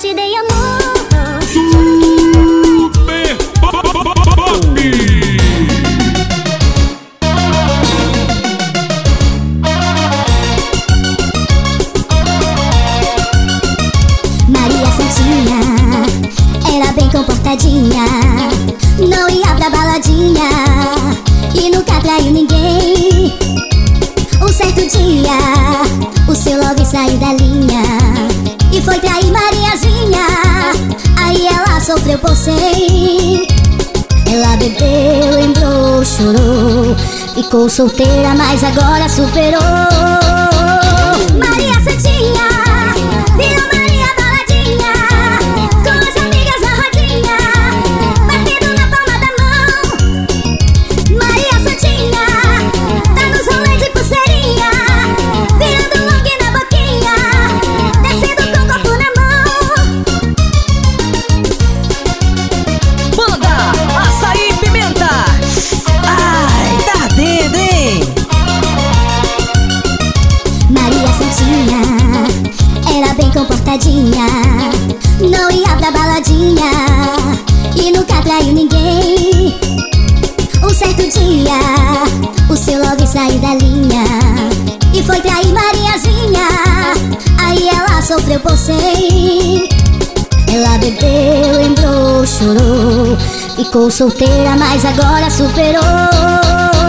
te dei amor Super Pop! Não ia pra baladinha E nunca traiu ninguém Um certo dia O seu love saiu da linha sofreu por cem Ela bebeu, lembrou, chorou Ficou solteira, mas agora superou traiu ninguém. Um certo dia O seu love saiu da linha E foi trair Mariazinha. Aí ela sofreu por cem. Ela bebeu, lembrou, chorou Ficou solteira, mas agora superou